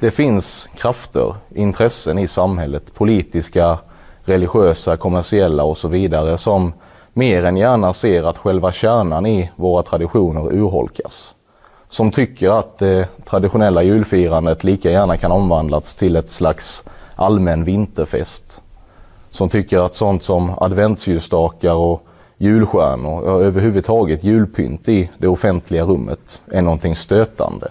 Det finns krafter, intressen i samhället, politiska, religiösa, kommersiella och så vidare som mer än gärna ser att själva kärnan i våra traditioner urholkas. Som tycker att det traditionella julfirandet lika gärna kan omvandlas till ett slags allmän vinterfest. Som tycker att sånt som adventsljusstakar och julstjärnor, och överhuvudtaget julpynt i det offentliga rummet är någonting stötande.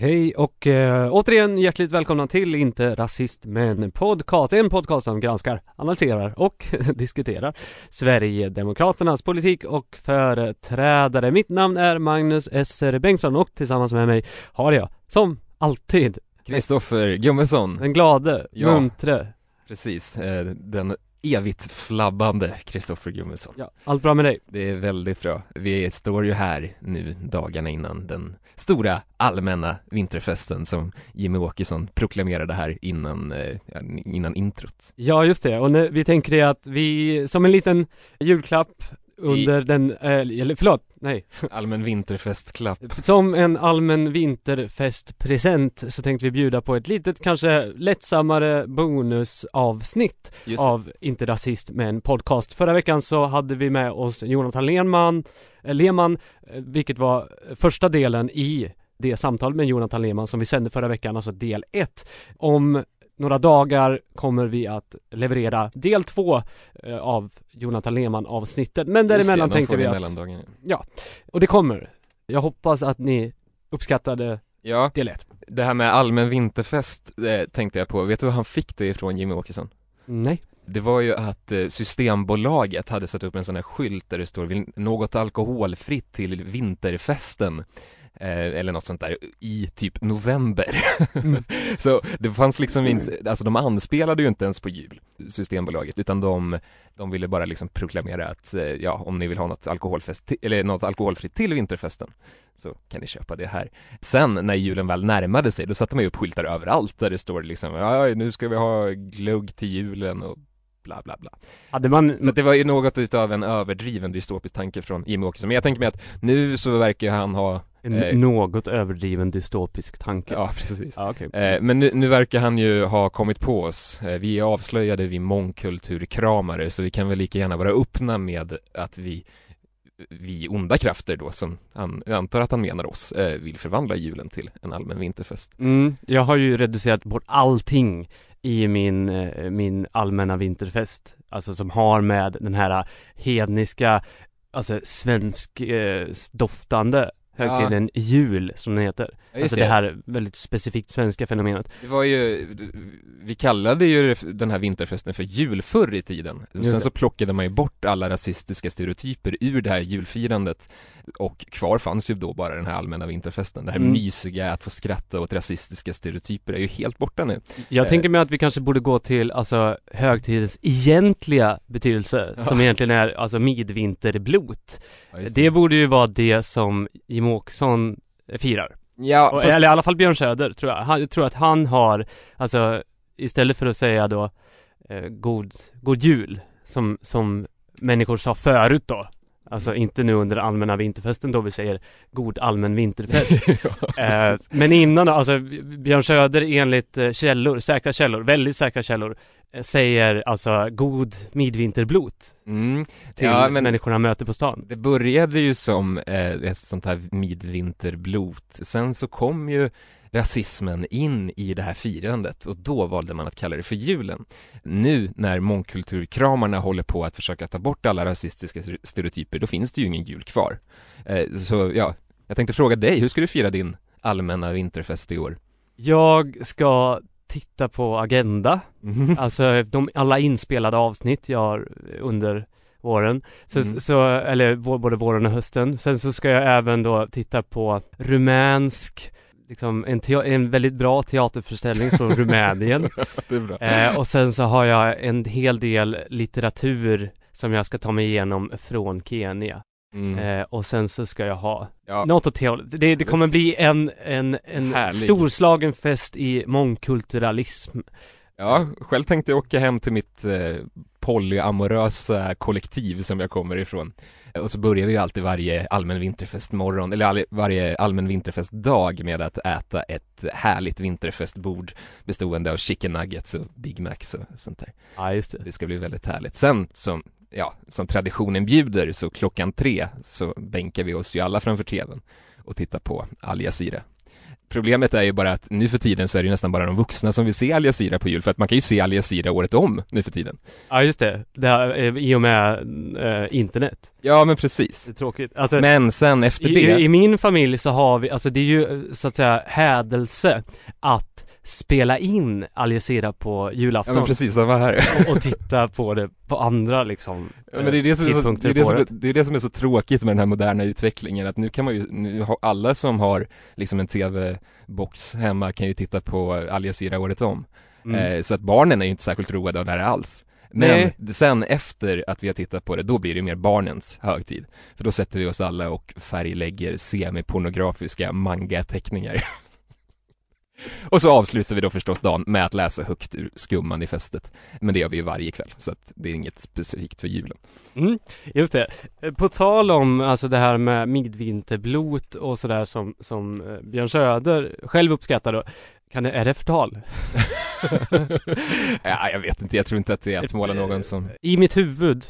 Hej och eh, återigen hjärtligt välkomna till Inte Rasist Men Podcast. En podcast som granskar, analyserar och diskuterar Sverigedemokraternas politik och företrädare. Mitt namn är Magnus S.R. Bengtsson och tillsammans med mig har jag, som alltid, Kristoffer Gummesson den glade, Ja. muntre, Precis, eh, den evigt flabbande Kristoffer Gummesson ja, allt bra med dig? Det är väldigt bra. Vi står ju här nu dagarna innan den stora allmänna vinterfesten som Jimmy Åkesson proklamerade här innan, eh, innan introt. Ja just det, och nu, vi tänker det att vi, som en liten julklapp under den, eh, eller förlåt, nej Allmän vinterfestklapp. Som en allmän vinterfestpresent så tänkte vi bjuda på ett litet kanske lättsammare bonusavsnitt Just av Inte Rasist men podcast. Förra veckan så hade vi med oss Jonathan Lehmann, eh, Lehmann eh, vilket var första delen i det samtal med Jonathan Lehmann som vi sände förra veckan, alltså del 1. Om några dagar kommer vi att leverera del 2 eh, av Jonathan Lehmann avsnittet. Men det, däremellan de tänkte vi att mellandagarna. och det kommer. Jag hoppas att ni uppskattade Ja, del 1. det här med allmän vinterfest eh, tänkte jag på. Vet du hur han fick det ifrån Jimmy Åkesson? Nej. Det var ju att eh, Systembolaget hade satt upp en sån här skylt där det står "Vill något alkoholfritt till vinterfesten eller något sånt där i typ november. Mm. Så det fanns liksom inte, alltså de anspelade ju inte ens på jul, Systembolaget, utan de, de ville bara liksom proklamera att eh, ja, om ni vill ha något alkoholfest, eller något alkoholfritt till vinterfesten så kan ni köpa det här. Sen när julen väl närmade sig, då satte man ju upp skyltar överallt där det står liksom, ja nu ska vi ha glugg till julen och bla bla bla. Hade man... Så det var ju något utav en överdriven dystopisk tanke från Jimmie Åkesson, men jag tänker mig att nu så verkar han ha, en eh, något överdriven dystopisk tanke. ja precis Ja, okej. Eh, men nu, nu verkar han ju ha kommit på oss. Eh, vi är avslöjade vid mångkulturkramare så vi kan väl lika gärna vara öppna med att vi vi onda krafter då, som han, jag antar att han menar oss, eh, vill förvandla julen till en allmän vinterfest. Mm, jag har ju reducerat bort allting i min, eh, min allmänna vinterfest. Alltså som har med den här hedniska, alltså svensk eh, doftande högtiden jul som den heter. Ja, alltså det. här väldigt specifikt svenska fenomenet. Det var ju, vi kallade ju den här vinterfesten för jul förr i tiden. Just Sen det. så plockade man ju bort alla rasistiska stereotyper ur det här julfirandet. Och kvar fanns ju då bara den här allmänna vinterfesten. Det här Mm. mysiga, att få skratta åt rasistiska stereotyper är ju helt borta nu. Jag Eh. tänker mig att vi kanske borde gå till alltså högtidens egentliga betydelse Ja. som egentligen är alltså midvinterblot. Ja, just Det borde ju vara det som Jimmie Åkesson firar. Ja, Och, fast, Eller i alla fall Björn Söder tror jag. Han, jag tror att han har, alltså istället för att säga då eh, god, god jul som, som människor sa förut då. Alltså inte nu under allmänna vinterfesten då vi säger god allmän vinterfest. ja, eh, men innan då, alltså Björn Söder enligt eh, källor, säkra källor, väldigt säkra källor säger alltså god midvinterblot mm. till Ja, men- människorna han möter på stan. Det började ju som eh, ett sånt här midvinterblot. Sen så kom ju rasismen in i det här firandet och då valde man att kalla det för julen. Nu när mångkulturkramarna håller på att försöka ta bort alla rasistiska stereotyper, då finns det ju ingen jul kvar. Eh, så ja, jag tänkte fråga dig, hur ska du fira din allmänna vinterfest i år? Jag ska titta på Agenda. Mhm. Alltså de, alla inspelade avsnitt jag har under våren. Så, Mm. så, eller både våren och hösten. Sen så ska jag även då titta på rumänsk Liksom en, en väldigt bra teaterföreställning från Rumänien. Eh, Och sen så har jag en hel del litteratur som jag ska ta mig igenom från Kenya Mm. eh, och sen så ska jag ha Ja. något åt det. Det, det kommer bli en, en, en Härlig. storslagen fest i mångkulturalism. Ja, själv tänkte jag åka hem till mitt eh, polyamorösa kollektiv som jag kommer ifrån. Och så börjar vi ju alltid varje allmän vinterfestmorgon, eller all, varje allmän vinterfestdag med att äta ett härligt vinterfestbord bestående av chicken nuggets och Big Macs och sånt där. Ja, just det. Det ska bli väldigt härligt. Sen som, ja, som traditionen bjuder så klockan tre så bänkar vi oss ju alla framför tvn och tittar på Al Jazeera. Problemet är ju bara att nu för tiden så är det ju nästan bara de vuxna som vill se Al Jazeera på jul, för att man kan ju se Al Jazeera året om nu för tiden. Ja, just det. det här, eh, I och med eh, internet. Ja, men precis. Det är tråkigt. Alltså, Men sen efter i, det, i min familj så har vi, alltså det är ju eh, så att säga hädelse att spela in Al Jazeera på ja julafton men precis, samma här. och, och titta på det på andra liksom Ja, men det är det, som är så, det, är det, som det är det som är så tråkigt med den här moderna utvecklingen, att nu kan man ju, nu har alla som har liksom en tv-box hemma kan ju titta på Al Jazeera året om. Mm. Eh, så att barnen är ju inte särskilt roade av det här alls. Men Nej. sen efter att vi har tittat på det, då blir det mer barnens högtid. För då sätter vi oss alla och färglägger semipornografiska manga-teckningar. och så avslutar vi då förstås dagen med att läsa högt ur skummanifestet. Men det gör vi ju varje kväll, så att det är inget specifikt för julen. Mm, just det. På tal om alltså det här med midvinterblot och sådär som, som eh, Björn Söder själv uppskattar då. Kan det, är det förtal? ja, jag vet inte, jag tror inte att det är att måla någon som... I mitt huvud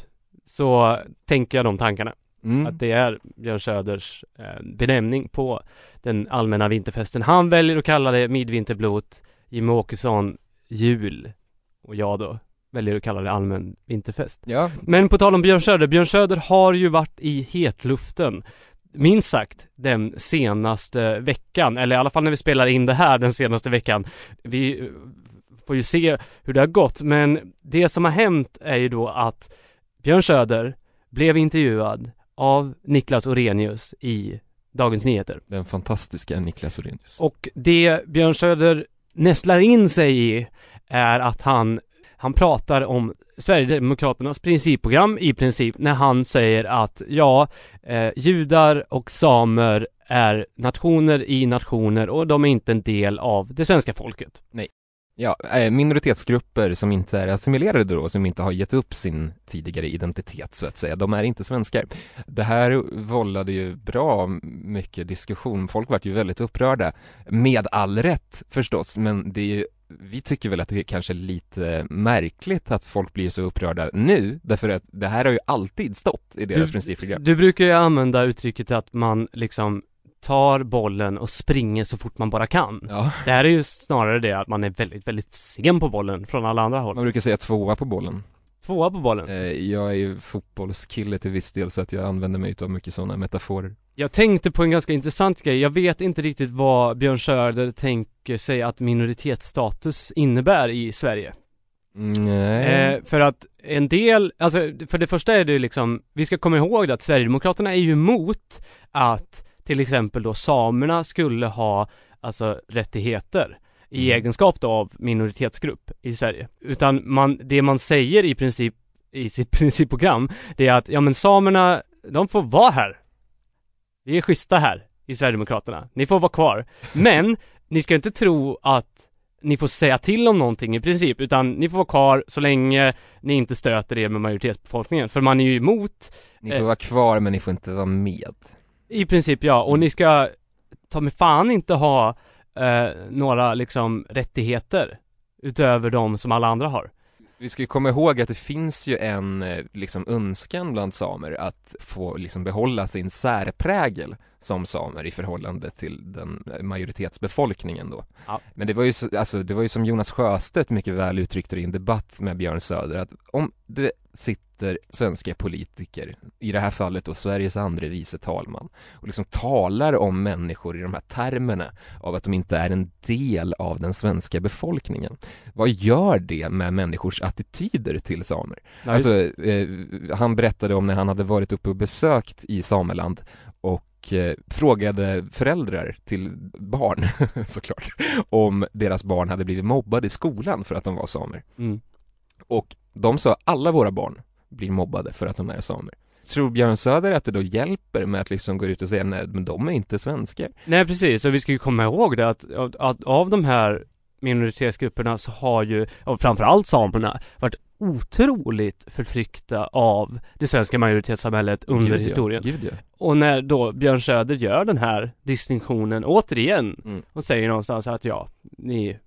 så tänker jag de tankarna. Mm. Att det är Björn Söders eh, benämning på den allmänna vinterfesten. Han väljer att kalla det midvinterblot. Jimmie Åkesson jul. Och jag då väljer att kalla det allmän vinterfest. Ja, Men på tal om Björn Söder, Björn Söder har ju varit i hetluften Minst sagt den senaste veckan, eller i alla fall när vi spelar in det här den senaste veckan Vi eh, får ju se hur det har gått, men det som har hänt är ju då att Björn Söder blev intervjuad av Niklas Orenius i Dagens Nyheter den fantastiska Niklas Orenius. och det Björn Söder nästlar in sig i är att han, han pratar om Sverigedemokraternas principprogram i princip när han säger att ja, eh, judar och samer är nationer i nationer och de är inte en del av det svenska folket. Ja, eh, minoritetsgrupper som inte är assimilerade då, som inte har gett upp sin tidigare identitet så att säga, de är inte svenskar. Det här vållade ju bra mycket diskussion, folk vart ju väldigt upprörda, med all rätt förstås, men det är ju vi tycker väl att det är kanske lite märkligt att folk blir så upprörda nu, därför att det här har ju alltid stått i deras Du- principprogram. Du brukar ju använda uttrycket att man liksom tar bollen och springer så fort man bara kan. Ja, Det här är ju snarare det att man är väldigt, väldigt sen på bollen från alla andra håll. man brukar säga tvåa på bollen. Tvåa på bollen. Eh, Jag är ju fotbollskille till viss del så att jag använder mig av mycket sådana metaforer. Jag tänkte på en ganska intressant grej. Jag vet inte riktigt vad Björn Söder tänker sig att minoritetsstatus innebär i Sverige. Nej. Eh, för att en del, alltså för det första är det liksom, vi ska komma ihåg att Sverigedemokraterna är ju emot att till exempel då samerna skulle ha alltså rättigheter i Mm. egenskap då av minoritetsgrupp i Sverige. Utan man, det man säger i princip i sitt principprogram, det är att ja men samerna, de får vara här. Vi är schyssta här i Sverigedemokraterna. Ni får vara kvar. Men ni ska inte tro att ni får säga till om någonting i princip, utan ni får vara kvar så länge ni inte stöter er med majoritetsbefolkningen. För man är ju emot, Ni får eh. vara kvar men ni får inte vara med. I princip ja, och ni ska ta med fan inte ha eh, några liksom rättigheter utöver de som alla andra har. Vi ska ju komma ihåg att det finns ju en eh, liksom önskan bland samer att få liksom behålla sin särprägel som samer i förhållande till den eh, majoritetsbefolkningen då. Ja. Men det var ju så, alltså det var ju som Jonas Sjöstedt mycket väl uttryckte det i en debatt med Björn Söder att om det sitter svenska politiker, i det här fallet då Sveriges andre vice talman, och liksom talar om människor i de här termerna av att de inte är en del av den svenska befolkningen. Vad gör det med människors attityder till samer? Alltså, eh, han berättade om när han hade varit uppe och besökt i Sameland och eh, frågade föräldrar till barn, såklart, om deras barn hade blivit mobbade i skolan för att de var samer. mm. Och de sa alla våra barn blir mobbade för att de är samer. Tror Björn Söder att det då hjälper med att liksom gå ut och säga nej, men de är inte svenskar? Nej precis, och vi ska ju komma ihåg det att, att, att av de här minoritetsgrupperna så har ju, och framförallt samerna, varit otroligt förtryckta av det svenska majoritetssamhället under Gud, historien. Gud, ja. Och när då Björn Söder gör den här distinktionen återigen Mm. och säger någonstans att ja, ni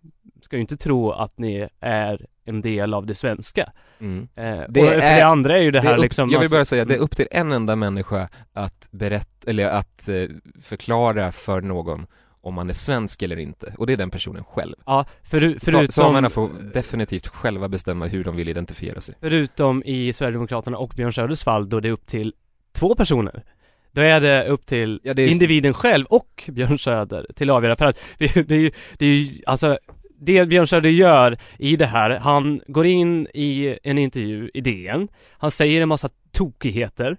ska ju inte tro att ni är en del av det svenska. Mm. Eh, Det och för är- det andra är ju det Det här är upp, liksom jag vill alltså- bara säga, det är Mm. upp till en enda människa att berätta, eller att eh, förklara för någon om man är svensk eller inte, och det är den personen själv. Ja, Sa- förutom Samerna får definitivt själva bestämma hur de vill identifiera sig. Förutom i Sverigedemokraterna och Björn Söders fall då det är upp till två personer. Då är det upp till Ja, det är- individen själv och Björn Söder till att avgöra. För att det är ju, det är ju, alltså det Björn Söder gör i det här, han går in i en intervju i DN, han säger en massa tokigheter.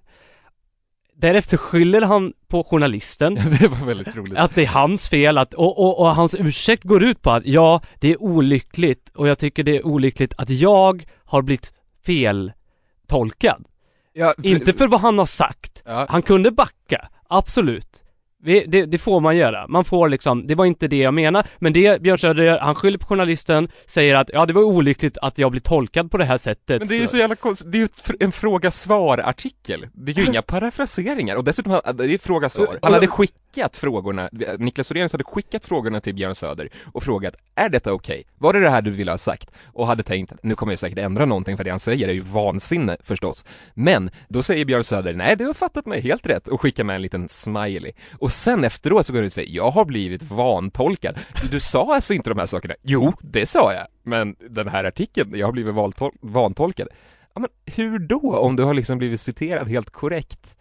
Därefter skyller han på journalisten det var väldigt roligt. att det är hans fel att, och, och, och hans ursäkt går ut på att ja, det är olyckligt och jag tycker det är olyckligt att jag har blivit feltolkad. Ja, Inte för vad han har sagt. Ja, Han kunde backa, absolut. Det, det får man göra. Man får liksom, det var inte det jag menar. Men det Björn Söder han skyller på journalisten, säger att ja det var olyckligt att jag blir tolkad på det här sättet. men det är ju så jävla konstigt, det är ju en fråga-svar-artikel. Det är ju inga parafraseringar, och dessutom, det är fråga-svar. Han hade skickat frågorna, Niklas Orenius hade skickat frågorna till Björn Söder och frågat, är detta okej? Var det det här du ville ha sagt? Och hade tänkt, nu kommer jag säkert ändra någonting för det han säger är ju vansinne förstås. Men, då säger Björn Söder, nej du har fattat mig helt rätt och skickar med en liten smiley. Och sen efteråt så går du och säger, jag har blivit vantolkad. Du, sa alltså inte de här sakerna? Jo, det sa jag. Men den här artikeln, jag har blivit vantolkad. Ja men hur då, om du har liksom blivit citerad helt korrekt?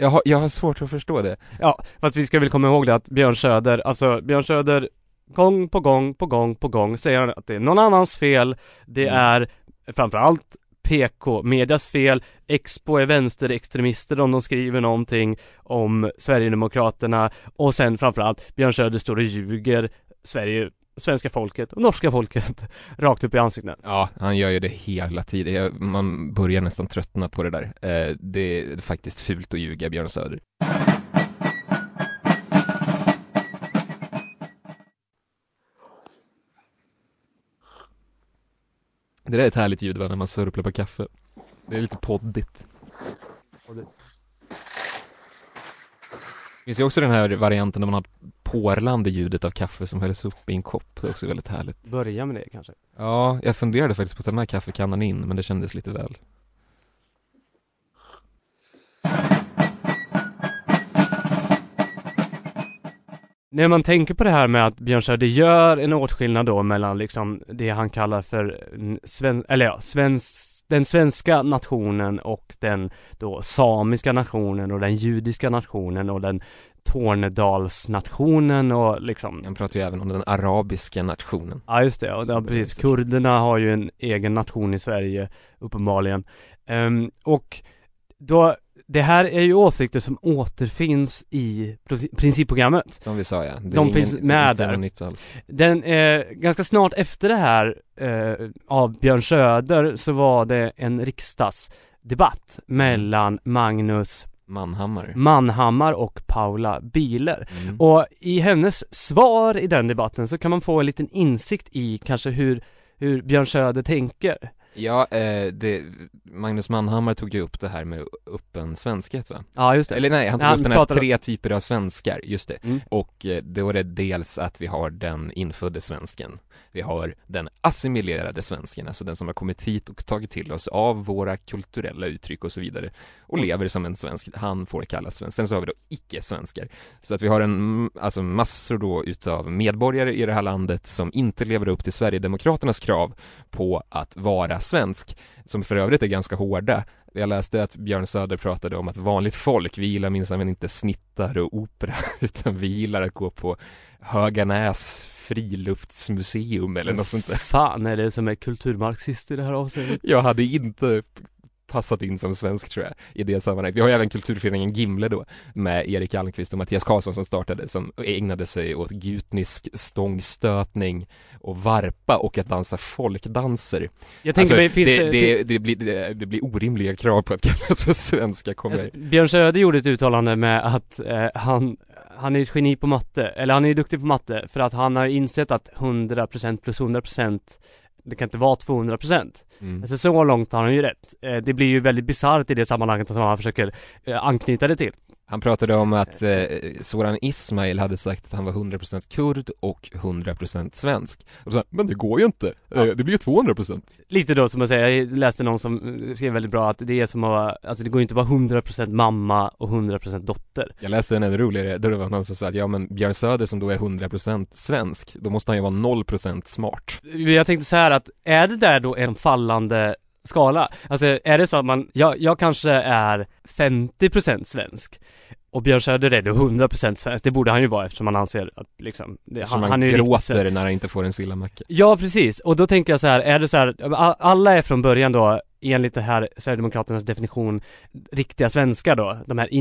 Jag har, jag har svårt att förstå det. Ja, för att vi ska väl komma ihåg det att Björn Söder, alltså Björn Söder gång på gång på gång på gång säger han att det är någon annans fel. Det Mm. är framförallt PK-medias fel. Expo är vänsterextremister om de skriver någonting om Sverigedemokraterna och sen framförallt Björn Söder står och ljuger Sverige, svenska folket och norska folket rakt upp i ansiktet. Ja, han gör ju det hela tiden. Jag, man börjar nästan tröttna på det där. Eh, det är faktiskt fult att ljuga, Björn Söder. Det där är ett härligt ljud va, när man sörplar på kaffe. Det är lite poddigt. Det finns ju också den här varianten där man har porlande ljudet av kaffe som hälls upp i en kopp. Det är också väldigt härligt. Börja med det kanske. Ja, jag funderade faktiskt på att ta med kaffekannan in, men det kändes lite väl. När man tänker på det här med att Björn Söder gör en åtskillnad då mellan liksom det han kallar för mm, sven, eller ja, svensk, den svenska nationen och den då samiska nationen och den judiska nationen och den Tornedalsnationen och liksom Han pratar ju även om den arabiska nationen. Ja just det, och ja, precis. Kurderna har ju en egen nation i Sverige uppenbarligen. Ehm, och då, det här är ju åsikter som återfinns i princi- principprogrammet. Som vi sa ja. Det De finns med där. nytt alls. Den, eh, ganska snart efter det här eh, av Björn Söder så var det en riksdagsdebatt mellan Magnus Manhammar. Manhammar och Paula Biler. Mm. Och i hennes svar i den debatten så kan man få en liten insikt i kanske hur, hur Björn Söder tänker. Ja, eh, det, Magnus Manhammar tog ju upp det här med öppen svenskhet va? Ja just det. Eller nej, han tog Ja, upp den här tre typer av svenskar, just det. Mm. Och eh, då är det dels att vi har den infödde svensken. Vi har den assimilerade svensken, alltså den som har kommit hit och tagit till oss av våra kulturella uttryck och så vidare. Och lever som en svensk, han får kallas svensk. Sen så har vi då icke-svenskar. Så att vi har en, alltså massor då utav medborgare i det här landet som inte lever upp till Sverigedemokraternas krav på att vara svensk, som för övrigt är ganska hårda. Jag läste att Björn Söder pratade om att vanligt folk, vi gillar minsann inte snittar och opera, utan vi gillar att gå på Höganäs friluftsmuseum eller något sånt där. Fan är det som är kulturmarxist i det här avseendet? Jag hade inte passat in som svensk tror jag i det sammanhanget. Vi har ju även kulturföreningen Gimle då med Erik Almqvist och Mattias Karlsson som startade som ägnade sig åt gutnisk stångstötning och varpa och att dansa folkdanser. Jag tänker mig, Alltså, finns det, det, det, det, blir, det, det blir orimliga krav på att kallas för svenska kommer Alltså, Björn Söder gjorde ett uttalande med att eh, han, han är ett geni på matte, eller han är duktig på matte för att han har insett att 100% plus 100% det kan inte vara 200% mm. Alltså så långt har han ju rätt. Eh, det blir ju väldigt bisarrt i det sammanhanget som han försöker eh, anknyta det till. Han pratade om att eh, Soran Ismail hade sagt att han var 100% kurd och 100% svensk. Och så, men det går ju inte, eh, det blir ju 200% Lite då som att säga, jag läste någon som skrev väldigt bra att det är som att vara, alltså det går ju inte att vara 100% mamma och 100% dotter. Jag läste en ännu roligare, där det var någon som sa att ja men Björn Söder som då är 100% svensk, då måste han ju vara 0% smart. Jag tänkte så här att, är det där då en fallande skala? Alltså är det så att man, jag, jag kanske är 50% svensk och Björn Söder är då 100% svensk, det borde han ju vara eftersom man anser att liksom, det, han, han han är ju gråter när han inte får en sillamacka. Ja precis, och då tänker jag så här, är det så här, alla är från början då enligt det här Sverigedemokraternas definition riktiga svenskar då, de här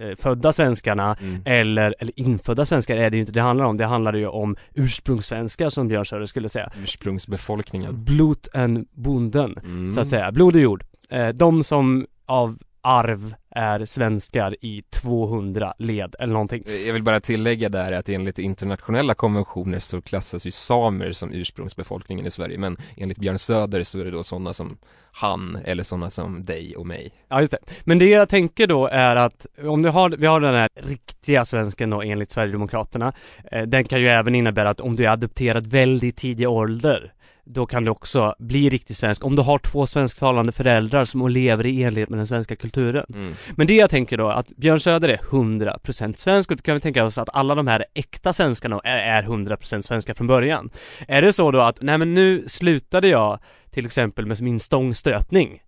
infödda svenskarna Mm. eller, eller infödda svenskar är det ju inte det handlar om, det handlar ju om ursprungssvenskar som Björn Söder skulle säga Ursprungsbefolkningen. Blot en bonden, Mm. så att säga, blod och jord eh, De som av arv är svenskar i 200 led eller någonting Jag vill bara tillägga där att enligt internationella konventioner så klassas ju samer som ursprungsbefolkningen i Sverige men enligt Björn Söder så är det då sådana som han eller sådana som dig och mig. Ja just det. Men det jag tänker då är att om du har, vi har den här riktiga svensken då enligt Sverigedemokraterna eh, Den kan ju även innebära att om du är adopterad väldigt tidig ålder Då kan du också bli riktigt svensk om du har två svensktalande föräldrar som lever i enlighet med den svenska kulturen Mm. Men det jag tänker då att Björn Söder är 100% svensk och då kan vi tänka oss att alla de här äkta svenskarna är, är 100% svenska från början Är det så då att, nej men nu slutade jag till exempel med min stångstötning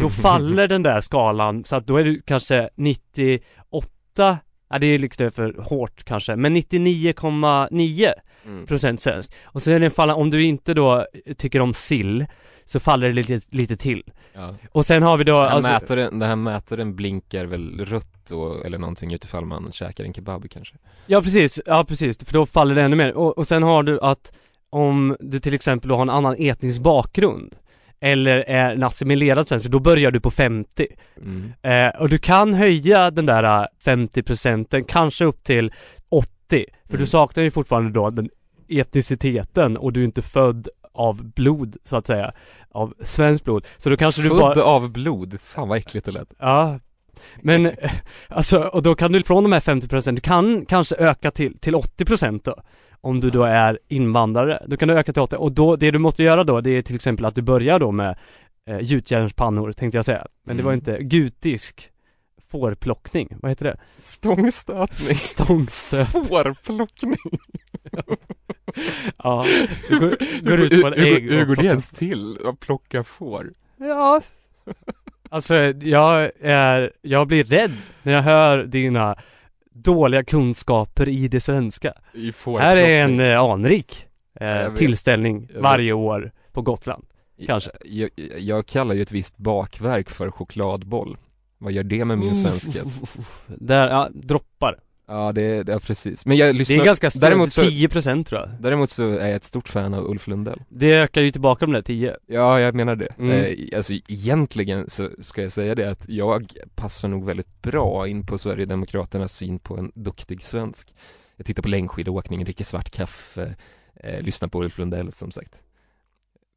då faller den där skalan så att då är du kanske 98 Ja det är lite för hårt kanske, men 99,9 Mm. procent svensk Och så är det en falla, om du inte då tycker om sill Så faller det lite, lite till Ja. Och sen har vi då Den, här alltså, mätaren, den här mätaren blinkar väl rött då, eller någonting utifall man käkar en kebab kanske. Ja precis, ja precis, för då faller det ännu mer och, och sen har du att Om du till exempel då har en annan etnisk bakgrund Eller är en assimilerad svensk, för då börjar du på 50 Mm. Eh, och du kan höja den där eh, 50 procenten, kanske upp till 80 För Mm. du saknar ju fortfarande då den etniciteten och du är inte född av blod så att säga. Av svenskt blod. Så då kanske du Född bara av blod, fan vad äckligt det lät. Ja. Men alltså, och då kan du från de här 50 procent, du kan kanske öka till, till 80 procent då Om du då är invandrare, då kan du öka till 80 och då, det du måste göra då det är till exempel att du börjar då med eh, gjutjärnspannor tänkte jag säga. Men det var Mm. inte gutisk fårplockning, vad heter det? Stångstötning. Stångstöt Fårplockning. Ja, du går, går ut på en ägg Hur, går det ens till? Att plocka får? Ja Alltså jag är, jag blir rädd när jag hör dina dåliga kunskaper i det svenska I Här är en eh, anrik eh, tillställning varje år på Gotland kanske. Jag, jag, jag kallar ju ett visst bakverk för chokladboll. Vad gör det med min svenska? Där, ja, droppar Ja, det, det är precis. Men jag Det lyssnar är ganska stort, däremot så, 10% tror jag däremot så är jag ett stort fan av Ulf Lundell. Det ökar ju tillbaka de där 10 Ja, jag menar det. Mm. Eh, alltså egentligen så ska jag säga det att jag passar nog väldigt bra in på Sverigedemokraternas syn på en duktig svensk. Jag tittar på längdskidåkning, dricker svart kaffe, eh, lyssnar på Ulf Lundell som sagt.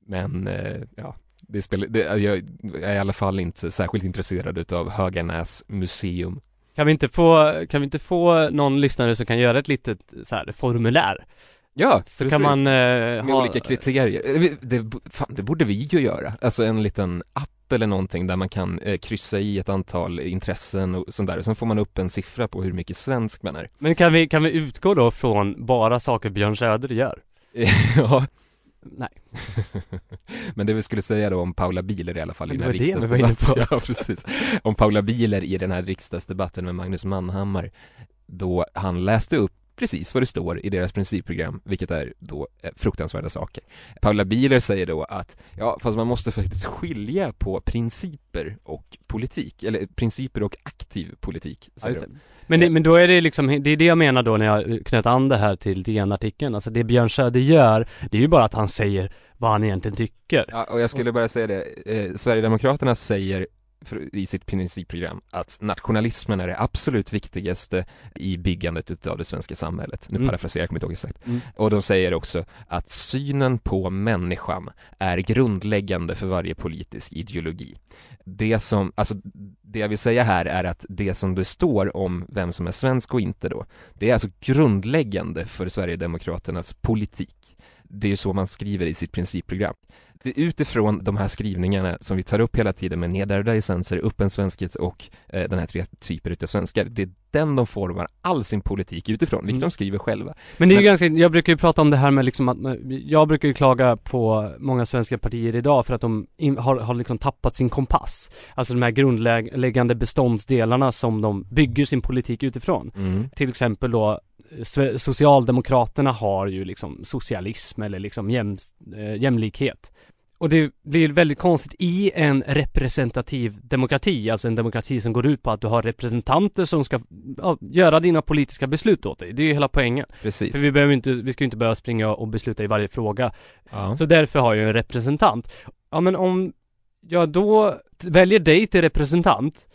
Men, eh, ja, det spelar, det, jag är i alla fall inte särskilt intresserad utav Höganäs museum. Kan vi inte få, kan vi inte få någon lyssnare som kan göra ett litet så här formulär? Ja, Så kan man eh, Med ha olika kriterier. Eh, Det, fan, det borde vi ju göra. Alltså en liten app eller någonting där man kan eh, kryssa i ett antal intressen och sånt där. Och sen får man upp en siffra på hur mycket svensk man är. Men kan vi, kan vi utgå då från bara saker Björn Söder gör? ja, Nej men det vi skulle säga då om Paula Biler i alla fall i den här riksdagsdebatten. Ja, precis. Om Paula Biler i den här riksdagsdebatten med Magnus Manhammar. Då han läste upp precis vad det står i deras principprogram, vilket är då eh, fruktansvärda saker. Paula Bieler säger då att, ja, fast man måste faktiskt skilja på principer och politik, eller principer och aktiv politik, Ja, hon. Men, det, men då är det liksom, det är det jag menar då när jag knöt an det här till DN-artikeln. Alltså det Björn Söder gör, det är ju bara att han säger vad han egentligen tycker. Ja, och jag skulle bara säga det, eh, Sverigedemokraterna säger för, i sitt principprogram att nationalismen är det absolut viktigaste i byggandet utav det svenska samhället. Nu Mm. parafraserar jag, kommer inte ihåg exakt. Mm. Och de säger också att synen på människan är grundläggande för varje politisk ideologi. Det som, alltså det jag vill säga här är att det som det står om vem som är svensk och inte då, det är alltså grundläggande för Sverigedemokraternas politik. Det är ju så man skriver i sitt principprogram. Det är utifrån de här skrivningarna som vi tar upp hela tiden med nedärvda essenser, öppen svenskhet och eh, den här tre typer utav svenskar. Det är den de formar all sin politik utifrån, vilket Mm. de skriver själva. Men det är ju Men- ganska, jag brukar ju prata om det här med liksom att, jag brukar ju klaga på många svenska partier idag för att de in, har, har liksom tappat sin kompass. Alltså de här grundläggande beståndsdelarna som de bygger sin politik utifrån. Till exempel då Socialdemokraterna har ju liksom socialism eller liksom jäm, eh, jämlikhet. Och det blir väldigt konstigt i en representativ demokrati, alltså en demokrati som går ut på att du har representanter som ska ja, göra dina politiska beslut åt dig. Det är ju hela poängen. Precis. För vi behöver inte, vi ska ju inte behöva springa och besluta i varje fråga. Ja. Så därför har jag en representant. Ja men om jag då väljer dig till representant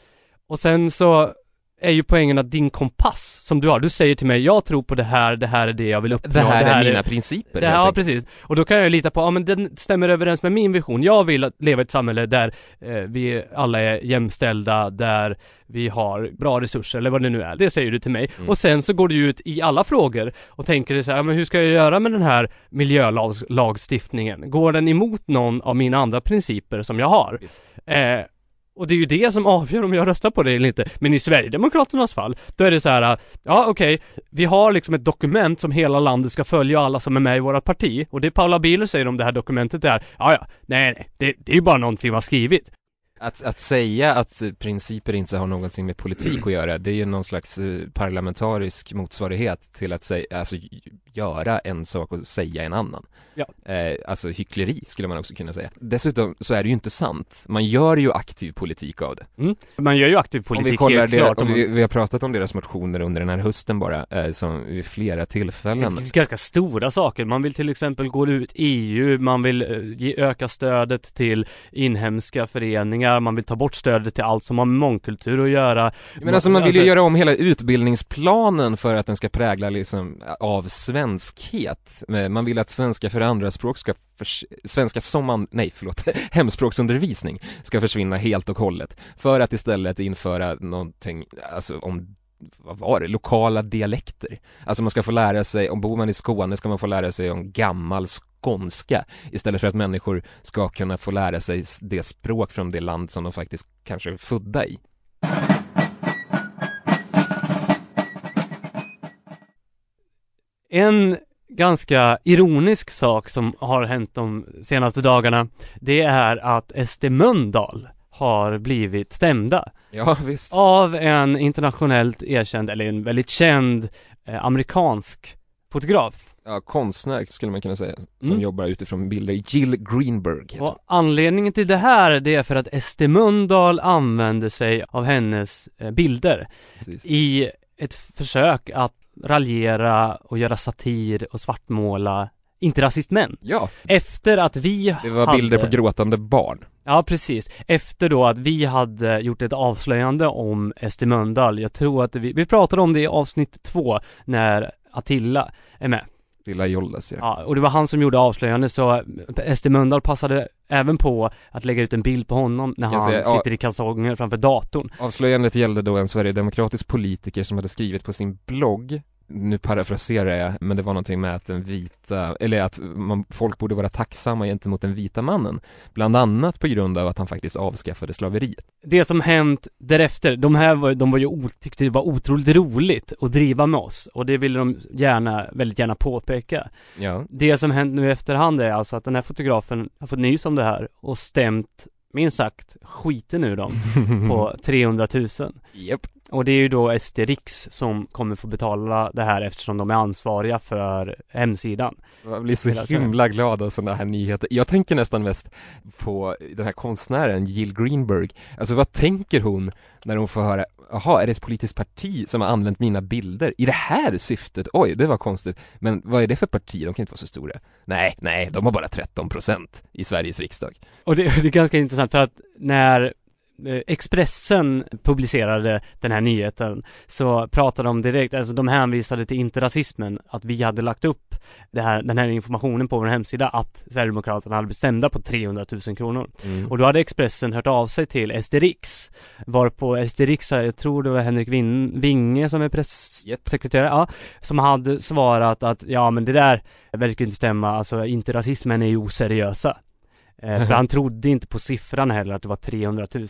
och sen så är ju poängen att din kompass som du har, du säger till mig jag tror på det här, det här är det jag vill uppnå. Det här är mina principer det här, Ja precis. Och då kan jag ju lita på, ja men den stämmer överens med min vision. Jag vill leva i ett samhälle där eh, vi alla är jämställda, där vi har bra resurser eller vad det nu är. Det säger du till mig. Mm. Och sen så går du ut i alla frågor och tänker dig så här, ja, men hur ska jag göra med den här miljölagstiftningen? Går den emot någon av mina andra principer som jag har? Visst. Eh, och det är ju det som avgör om jag röstar på det eller inte. Men i Sverigedemokraternas fall, då är det så här, äh, ja okej, vi har liksom ett dokument som hela landet ska följa, och alla som är med i vårt parti. Och det Paula Bieler säger om det här dokumentet är, ja ja, nej nej, det, det är ju bara någonting vi har skrivit. Att, att säga att principer inte har någonting med politik att göra, det är ju någon slags eh, parlamentarisk motsvarighet till att säga, alltså göra en sak och säga en annan. Ja. Eh, alltså hyckleri skulle man också kunna säga. Dessutom så är det ju inte sant. Man gör ju aktiv politik av det. Mm. Man gör ju aktiv politik om vi kollar helt det, klart. om vi, vi har pratat om deras motioner under den här hösten bara, eh, som vid flera tillfällen. det är ganska stora saker. Man vill till exempel gå ut EU, man vill eh, ge, öka stödet till inhemska föreningar, man vill ta bort stödet till allt som har med mångkultur att göra. Men alltså man vill ju göra om hela utbildningsplanen för att den ska prägla liksom av svenskhet. Eh, man vill att svenska för andraspråk ska svenska som man, nej förlåt, hemspråksundervisning ska försvinna helt och hållet. För att istället införa någonting, alltså om vad var det, lokala dialekter. Alltså man ska få lära sig, om bor man i Skåne ska man få lära sig om gammal skånska istället för att människor ska kunna få lära sig det språk från det land som de faktiskt kanske är födda i. En ganska ironisk sak som har hänt de senaste dagarna Det är att SD Mölndal har blivit stämda Ja visst. av en internationellt erkänd, eller en väldigt känd eh, amerikansk fotograf ja, konstnär skulle man kunna säga, som Mm. jobbar utifrån bilder. Jill Greenberg heter. Och anledningen till det här, det är för att SD Mölndal använde sig av hennes eh, bilder Precis. i ett försök att raljera och göra satir och svartmåla inte rasistmän. Ja, Efter att vi det var hade... bilder på gråtande barn. Ja, precis. Efter då att vi hade gjort ett avslöjande om SD Mölndal. Jag tror att vi, vi pratade om det i avsnitt två när Attila är med. Lilla Jollas ja. Ja, och det var han som gjorde avslöjandet så SD Mölndal passade även på att lägga ut en bild på honom när han säga, ja. sitter i kalsonger framför datorn. Avslöjandet gällde då en sverigedemokratisk politiker som hade skrivit på sin blogg nu parafraserar jag, men det var någonting med att den vita, eller att man, folk borde vara tacksamma gentemot den vita mannen. Bland annat på grund av att han faktiskt avskaffade slaveriet. Det som hänt därefter, de här var, de var ju, tyckte det var otroligt roligt att driva med oss och det ville de gärna, väldigt gärna påpeka. Ja, Det som hänt nu i efterhand är alltså att den här fotografen har fått nys om det här och stämt, minst sagt, skiten ur dem på 300 000. Japp. Och det är ju då Riks som kommer få betala det här eftersom de är ansvariga för hemsidan. Jag blir så himla glad av sådana här nyheter. Jag tänker nästan mest på den här konstnären Jill Greenberg. Alltså vad tänker hon när hon får höra, jaha, är det ett politiskt parti som har använt mina bilder i det här syftet? Oj, det var konstigt. Men vad är det för parti? De kan inte vara så stora. Nej, nej, de har bara 13 procent i Sveriges riksdag. Och det, det är ganska intressant för att när Expressen publicerade den här nyheten så pratade de direkt, alltså de hänvisade till interrasismen, att vi hade lagt upp här, den här informationen på vår hemsida att Sverigedemokraterna hade bestämda på 300 000 kronor. Mm. Och då hade Expressen hört av sig till Riks, varpå Riks, jag tror det var Henrik Winge som är pressekreterare, ja, som hade svarat att ja men det där verkar inte stämma, alltså interrasismen är ju oseriösa. Eh, för han trodde inte på siffran heller att det var 300 000.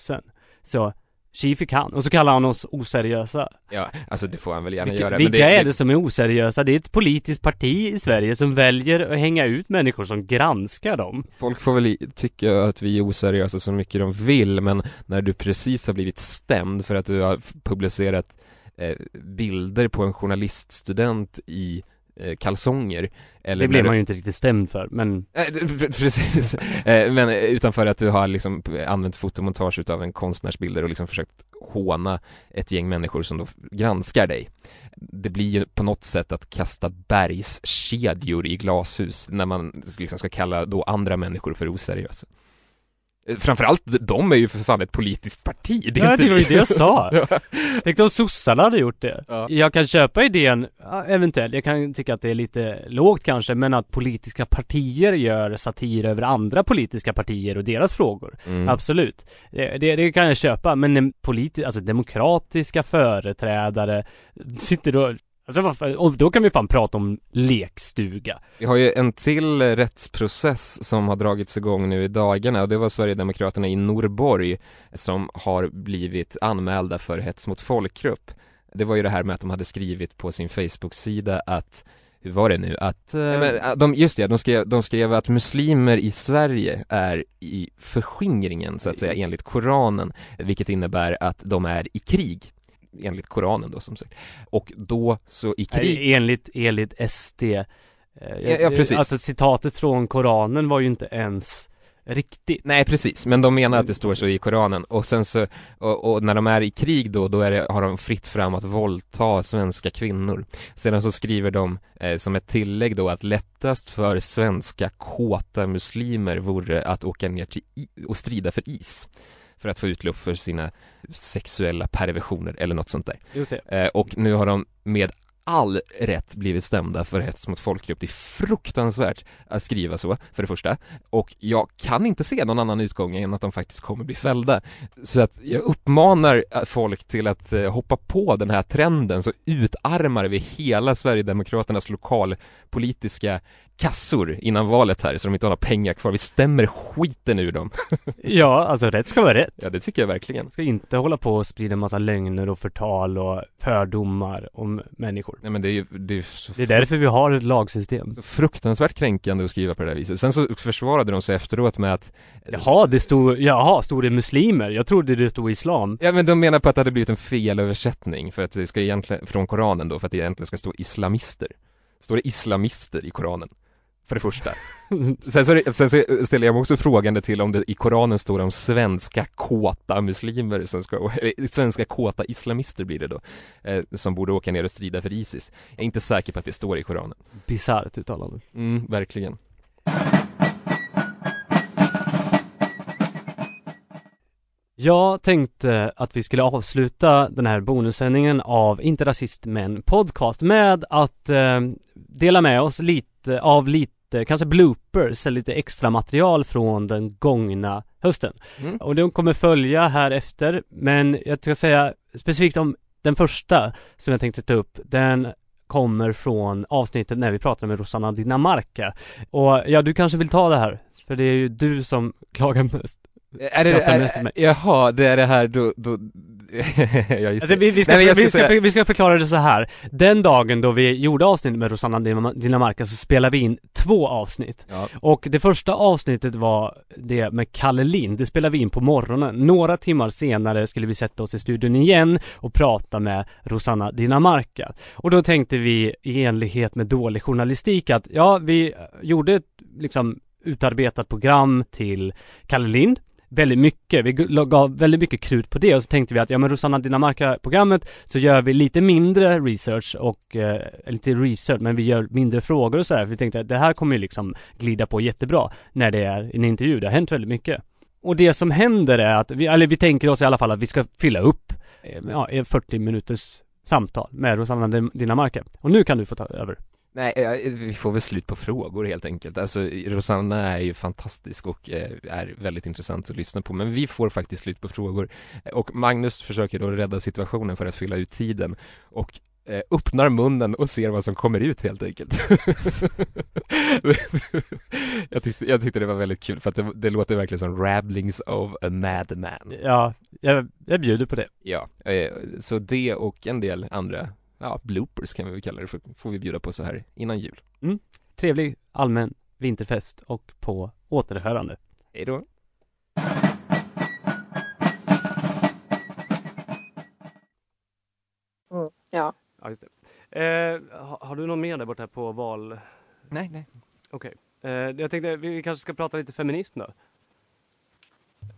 Så Tji fick han. Och så kallar han oss oseriösa. Ja, alltså det får han väl gärna vilka, göra. Vilka det, är det som är oseriösa? Det är ett politiskt parti i Sverige som väljer att hänga ut människor som granskar dem. Folk får väl tycka att vi är oseriösa så mycket de vill, men när du precis har blivit stämd för att du har publicerat eh, bilder på en journaliststudent i kalsonger eller Det blir man ju inte riktigt stämd för, men äh, Precis, eh, men utanför att du har liksom använt fotomontage utav en konstnärsbilder och liksom försökt håna ett gäng människor som då granskar dig. Det blir ju på något sätt att kasta bergskedjor i glashus när man liksom ska kalla då andra människor för oseriösa Framförallt de är ju för fan ett politiskt parti. Det, är ja, inte... det var ju det jag sa. Tänk om sossarna hade gjort det. Ja. Jag kan köpa idén, eventuellt, jag kan tycka att det är lite lågt kanske Men att politiska partier gör satir över andra politiska partier och deras frågor. Mm. Absolut. Det, det, det, kan jag köpa, men politi- alltså demokratiska företrädare Sitter då Alltså varför, och då kan vi fan prata om lekstuga. Vi har ju en till rättsprocess som har dragits igång nu i dagarna och det var Sverigedemokraterna i Norrborg som har blivit anmälda för hets mot folkgrupp. Det var ju det här med att de hade skrivit på sin Facebook-sida att hur var det nu? Att, uh... men, de, just det, de skrev, de skrev att muslimer i Sverige är i förskingringen så att säga enligt Koranen, vilket innebär att de är i krig enligt Koranen då som sagt. Och då så i krig Enligt, enligt SD eh, ja, ja, precis. Alltså citatet från Koranen var ju inte ens riktigt. Nej precis, men de menar att det står så i Koranen. Och sen så, och, och när de är i krig då, då är det, har de fritt fram att våldta svenska kvinnor. Sedan så skriver de eh, som ett tillägg då att lättast för svenska kåta muslimer vore att åka ner till och strida för is för att få utlopp för sina sexuella perversioner eller något sånt där. Just det. Eh, och nu har de med all rätt blivit stämda för hets mot folkgrupp. Det är fruktansvärt att skriva så, för det första. Och jag kan inte se någon annan utgång än att de faktiskt kommer bli fällda. Så att jag uppmanar folk till att eh, hoppa på den här trenden så utarmar vi hela Sverigedemokraternas lokalpolitiska kassor innan valet här så de inte har några pengar kvar. Vi stämmer skiten ur dem. ja, alltså rätt ska vara rätt. Ja, det tycker jag verkligen. Ska inte hålla på och sprida massa lögner och förtal och fördomar om människor. Nej men det är ju, det är så Det är därför vi har ett lagsystem. Så fruktansvärt kränkande att skriva på det där viset. Sen så försvarade de sig efteråt med att Jaha, det stod, jaha, stod det muslimer? Jag trodde det stod islam. Ja men de menar på att det hade blivit en felöversättning för att det ska egentligen, från Koranen då, för att det egentligen ska stå islamister. Står det islamister i Koranen? För det första. sen, så, sen så ställer jag mig också frågande till om det i Koranen står om svenska kåta muslimer som ska, svenska kåta islamister blir det då, eh, som borde åka ner och strida för Isis. Jag är inte säker på att det står i Koranen. Bisarrt uttalande. Mm, verkligen. Jag tänkte att vi skulle avsluta den här bonussändningen av Inte Rasist Men Podcast med att eh, dela med oss lite av lite lite, kanske bloopers eller lite extra material från den gångna hösten. Mm. Och de kommer följa här efter, men jag ska säga specifikt om den första som jag tänkte ta upp, den kommer från avsnittet när vi pratade med Rosanna Dinamarca. Och ja, du kanske vill ta det här, för det är ju du som klagar mest. Är det, är, mest mig. jaha, det är det här då, då ja just Alltså, vi, vi, ska, Nej, vi, ska vi ska förklara det så här. Den dagen då vi gjorde avsnittet med Rosanna Dinam- Dinamarca så spelade vi in två avsnitt. Ja, Och det första avsnittet var det med Kalle Lind. Det spelade vi in på morgonen. Några timmar senare skulle vi sätta oss i studion igen och prata med Rosanna Dinamarca. Och då tänkte vi i enlighet med dålig journalistik att ja, vi gjorde ett liksom utarbetat program till Kalle Lind väldigt mycket. Vi gav väldigt mycket krut på det och så tänkte vi att ja men Rosanna Dinamarca-programmet så gör vi lite mindre research och, eh, eller inte research, men vi gör mindre frågor och sådär. För vi tänkte att det här kommer ju liksom glida på jättebra när det är en intervju. Det har hänt väldigt mycket. Och det som händer är att vi, eller vi tänker oss i alla fall att vi ska fylla upp eh, ja, 40 minuters samtal med Rosanna Dinamarca. Och nu kan du få ta över. Nej, eh, vi får väl slut på frågor helt enkelt. Alltså Rosanna är ju fantastisk och eh, är väldigt intressant att lyssna på, men vi får faktiskt slut på frågor. Och Magnus försöker då rädda situationen för att fylla ut tiden och eh, öppnar munnen och ser vad som kommer ut helt enkelt. jag, tyckte, jag tyckte det var väldigt kul för att det, det låter verkligen som Rabblings of a Madman. Ja, jag, jag bjuder på det. Ja, eh, så det och en del andra, ja, bloopers kan vi väl kalla det för, får vi bjuda på så här innan jul. Trevlig allmän vinterfest och på återhörande. Hej då! Mm, ja. Ja, just det. Eh, ha- har du någon mer där borta på val? Nej, nej. Okej. Eh, jag tänkte vi kanske ska prata lite feminism då,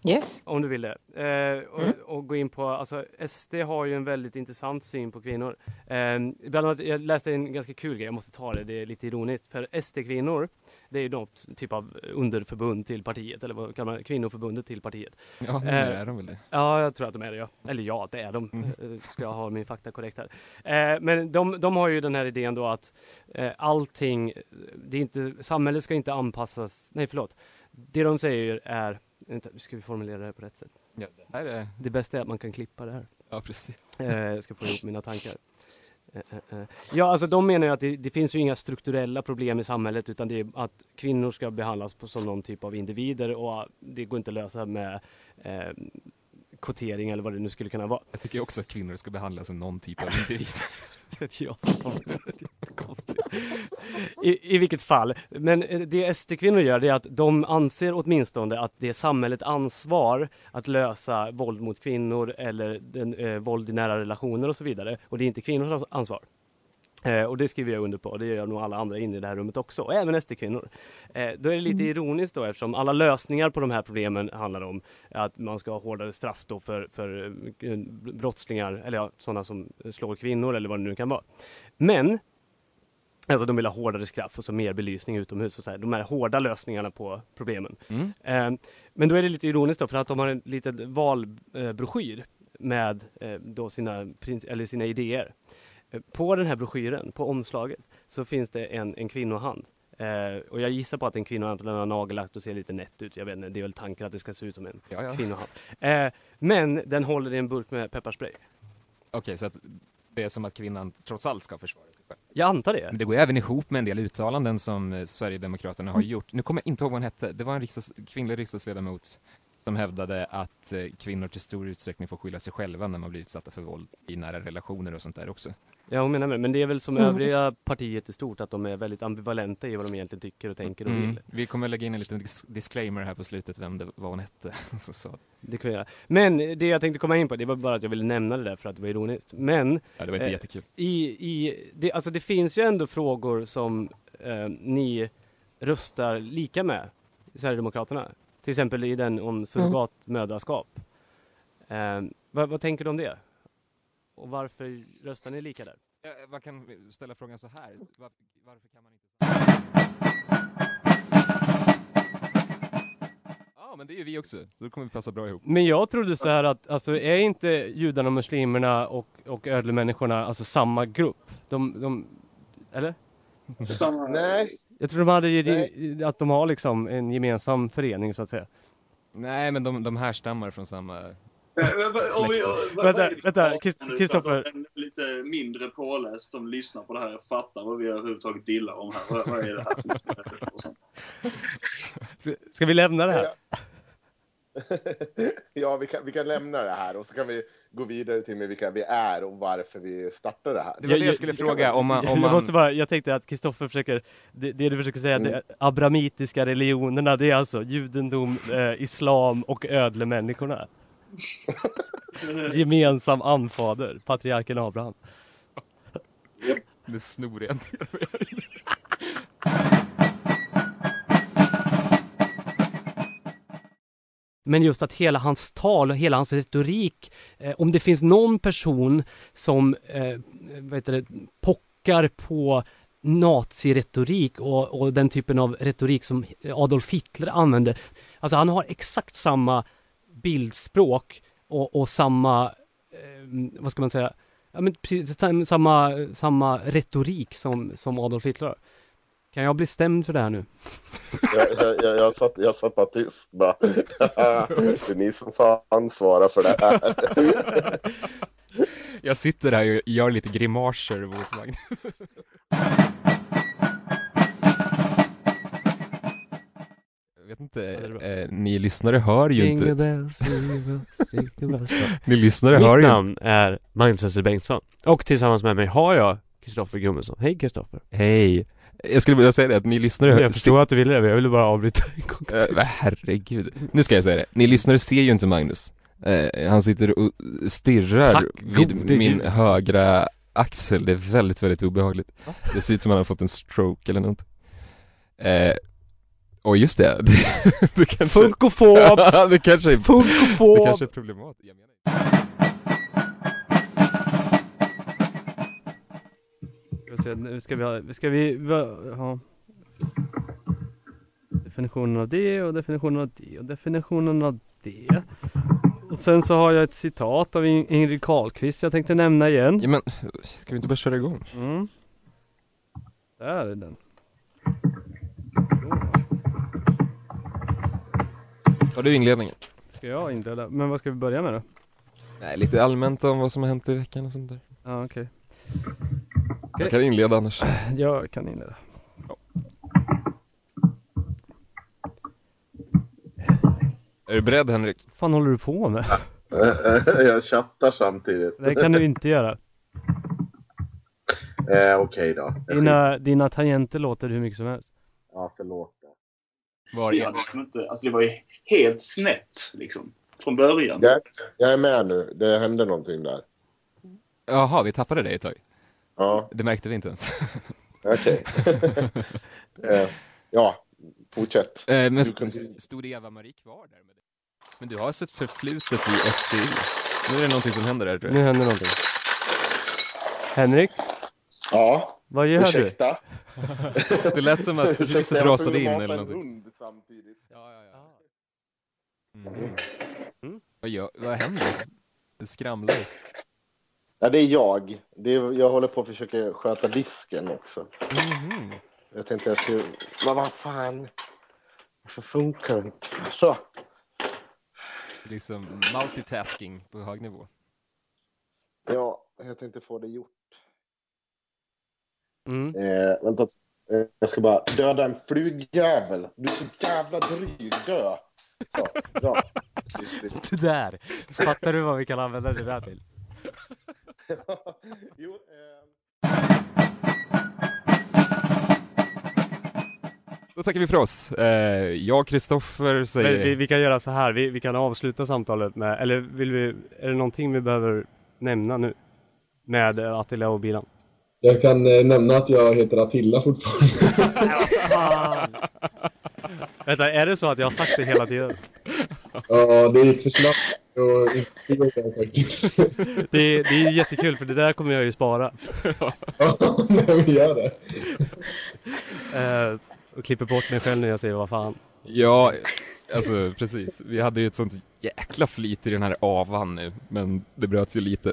Yes. om du vill det. Eh, och, Mm. och gå in på, alltså SD har ju en väldigt intressant syn på kvinnor. Eh, bland annat, jag läste en ganska kul grej, jag måste ta det, det är lite ironiskt. För SD-kvinnor, det är ju något typ av underförbund till partiet, eller vad kallar man det? Kvinnoförbundet till partiet. Ja, nu Eh, är de väl det. Ja, jag tror att de är det ja. Eller ja, det är de. Mm. Eh, Ska jag ha min fakta korrekt här. Eh, men de, de har ju den här idén då att eh, allting, det är inte, samhället ska inte anpassas, nej förlåt. Det de säger är, vänta, ska vi formulera det här på rätt sätt? Ja, det här är, Det bästa är att man kan klippa det här. ja precis. Eh, jag ska få ihop mina tankar. Eh, eh. Ja, alltså de menar ju att det, det finns ju inga strukturella problem i samhället utan det är att kvinnor ska behandlas på, som någon typ av individer och det går inte att lösa med eh, kvotering eller vad det nu skulle kunna vara. Jag tycker också att kvinnor ska behandlas som någon typ av individ. vet jag som formulerar det. I, I vilket fall, men eh, det SD-kvinnor gör är att de anser åtminstone att det är samhällets ansvar att lösa våld mot kvinnor eller den, eh, våld i nära relationer och så vidare. Och det är inte kvinnors ans- ansvar. Eh, och det skriver jag under på, det gör nog alla andra inne i det här rummet också, och även SD-kvinnor. Eh, då är det lite ironiskt då eftersom alla lösningar på de här problemen handlar om att man ska ha hårdare straff då för, för eh, brottslingar, eller ja, sådana som slår kvinnor eller vad det nu kan vara. Men Alltså de vill ha hårdare straff och så mer belysning utomhus och så här. De här hårda lösningarna på problemen. Mm. Eh, men då är det lite ironiskt då för att de har en liten valbroschyr med eh, då sina, eller sina idéer. Eh, På den här broschyren, på omslaget, så finns det en, en kvinnohand. Eh, och jag gissar på att en kvinnohand för den har nagellack och ser lite nätt ut. Jag vet inte, det är väl tanken att det ska se ut som en Ja, ja. kvinnohand. Men den håller i en burk med pepparspray. Okej, så att det är som att kvinnan trots allt ska försvara sig själv. Jag antar det. Men det går ju även ihop med en del uttalanden som eh, Sverigedemokraterna har gjort. Nu kommer jag inte ihåg vad hon hette. Det var en riksdags, kvinnlig riksdagsledamot som hävdade att eh, kvinnor till stor utsträckning får skylla sig själva när man blir utsatta för våld i nära relationer och sånt där också. Ja, hon menar med. Men det är väl som Mm, övriga partiet i stort, att de är väldigt ambivalenta i vad de egentligen tycker och tänker och Mm. vill. Vi kommer lägga in en liten dis- disclaimer här på slutet vem det vad hon hette. så, så. Det kan vi göra. Men det jag tänkte komma in på, det var bara att jag ville nämna det där för att det var ironiskt. Men Ja, det var inte Eh, jättekul. i, i det, alltså det finns ju ändå frågor som eh, ni röstar lika med, Sverigedemokraterna. Till exempel i den om surrogatmödraskap. Eh, vad, vad tänker du om det? Och varför röstar ni lika där? Man kan ställa frågan så här. Varför, varför kan man inte... Ja, men det är ju vi också. Så då kommer vi passa bra ihop. Men jag trodde så här att, alltså är inte judarna och muslimerna och, och ödlemänniskorna alltså samma grupp? De, de, eller? Samma... Nej. Jag tror de hade, ju- att de har liksom en gemensam förening så att säga. Nej, men de, de härstammar från samma... Vad- Vänta, vänta? Kristoffer. Lite mindre påläst som lyssnar på det här fattar vad vi överhuvudtaget dillar om här. Vad, vad är det här? och Ska vi lämna det här? Ja, vi kan, vi kan lämna det här och så kan vi gå vidare till med vilka vi är och varför vi startar det här. Det var det jag skulle fråga om man... Om Jag, man... måste bara, jag tänkte att Kristoffer försöker, det, det du försöker säga, Mm. det abramitiska religionerna, det är alltså judendom, eh, islam och ödlemänniskorna. Gemensam anfader, patriarken Abraham. Det snor Men just att hela hans tal och hela hans retorik, eh, om det finns någon person som eh, vad heter det, pockar på naziretorik och, och den typen av retorik som Adolf Hitler använde. Alltså han har exakt samma bildspråk och, och samma, eh, vad ska man säga, ja, men precis, samma, samma retorik som, som Adolf Hitler har. Kan jag bli stämd för det här nu? Jag, jag, jag, jag, satt, jag satt bara tyst. Bara. det är ni som får ansvara för det här. Jag sitter här och gör lite grimaser mot Magnus. Jag vet inte, eh, ni lyssnare hör ju inte, ni lyssnare hör Mitt ju inte. namn är Magnus Hesse Bengtsson och tillsammans med mig har jag Kristoffer Gummesson. Hej Kristoffer! Hej! Jag skulle vilja säga det att ni lyssnare Jag förstår att du ville det, men jag ville bara avbryta en gång till. Eh, men herregud. Nu ska jag säga det. Ni lyssnare ser ju inte Magnus. Eh, han sitter och stirrar Tack vid min gud. högra axel. Det är väldigt, väldigt obehagligt. Det ser ut som att han har fått en stroke eller något. Eh, och just det, det, det kanske... Funkofob! det kanske är, det Funkofob! kanske är problematiskt. Se, Nu ska vi ha, ska vi ha definitionen av det och definitionen av det och definitionen av det. Och sen så har jag ett citat av In- Ingrid Carlqvist jag tänkte nämna igen. Ja men, ska vi inte bara köra igång? Mm. Där är den. Har du inledningen? Ska jag inleda? Men vad ska vi börja med då? Nej, lite allmänt om vad som har hänt i veckan och sånt där. Ja okej. Jag kan inleda annars. Jag kan inleda. Är du beredd Henrik? Vad fan håller du på med? jag chattar samtidigt. Det kan du inte göra. Eh, Okej då. Jag Dina, dina tangenter låter hur mycket som helst. Ja, förlåt. Var Det, var liksom inte, alltså det var ju helt snett liksom. Från början. Jag, jag är med nu. Det hände någonting där. Jaha, vi tappade dig ett tag. Ja, Det märkte vi inte ens. okej. eh, ja, fortsätt. Eh, men Du st- stod Eva-Marie kvar där med dig? Men du har alltså ett förflutet i SDU. Nu är det någonting som händer där tror Nu jag. händer någonting. Henrik, Ja, vad gör du? ursäkta. Det lät som att var rasade in eller någonting. samtidigt. Ja, ja, ja. Mm. Mm. Vad, gör, vad händer? Det skramlar. Ja, det är jag. Det är, jag håller på att försöka sköta disken också. Mhm. Jag tänkte jag skulle... Men vad fan? Varför funkar det inte? Så. Liksom multitasking på hög nivå. Ja, jag tänkte få det gjort. Mm. Eh, vänta. Eh, jag ska bara döda en flugjävel. Du är så jävla dryg. Dö. Så, bra. Det där! Fattar du vad vi kan använda det där till? Jo, eh... Då tackar vi för oss. Eh, jag Kristoffer säger... Vi, vi kan göra så här, vi, vi kan avsluta samtalet med, eller vill vi, är det någonting vi behöver nämna nu? Med Attila och Bilan? Jag kan eh, nämna att jag heter Attila fortfarande. Vänta, är det så att jag har sagt det hela tiden? Ja, det gick för snabbt och det faktiskt. Det, är jättekul för det där kommer jag ju spara. Ja, vi gör det. Eh, och klipper bort mig själv när jag säger vad fan. Ja, alltså precis. Vi hade ju ett sånt jäkla flyt i den här avan nu, men det bröts ju lite.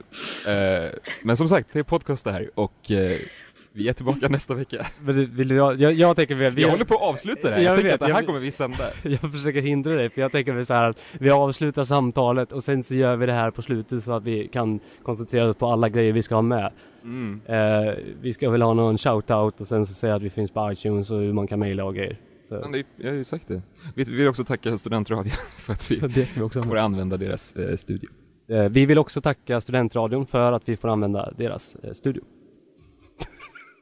Eh, men som sagt, det är podcast det här och eh, vi är tillbaka nästa vecka. Men du, vill du, jag, jag, jag tänker väl, Vi håller på att avsluta det här. Jag, Jag tänker vet, att det här jag- kommer vi sända. Jag försöker hindra dig för jag tänker väl så här att vi avslutar samtalet och sen så gör vi det här på slutet så att vi kan koncentrera oss på alla grejer vi ska ha med. Mm. Eh, vi ska väl ha någon shoutout och sen så säga att vi finns på iTunes och hur man kan mejla och grejer. Ja, Så, det- Jag har ju sagt det. Vi vi vill också tacka Studentradion för att vi det ska vi också får använda deras eh, studio. Eh, Vi vill också tacka Studentradion för att vi får använda deras eh, studio.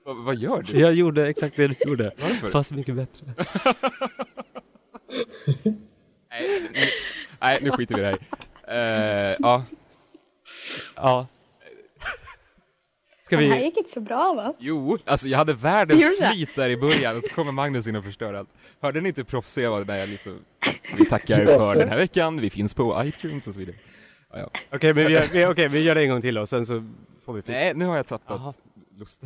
Va, vad gör du? Jag gjorde exakt det du gjorde, Varför? fast mycket bättre. Nej, nu, nej, nu skiter vi i det här. Eh, ja, Ja. Ska Det här vi... gick inte så bra va? jo, alltså jag hade världens flit där i början och så kommer Magnus in och förstör allt. Hörde ni inte var när jag liksom, vi tackar för den här veckan, vi finns på iTunes och så vidare. Ja, ja. Okej, men vi gör, vi, okej, vi gör det en gång till och sen så får vi... Nej, nu har jag tappat Jaha. Lust.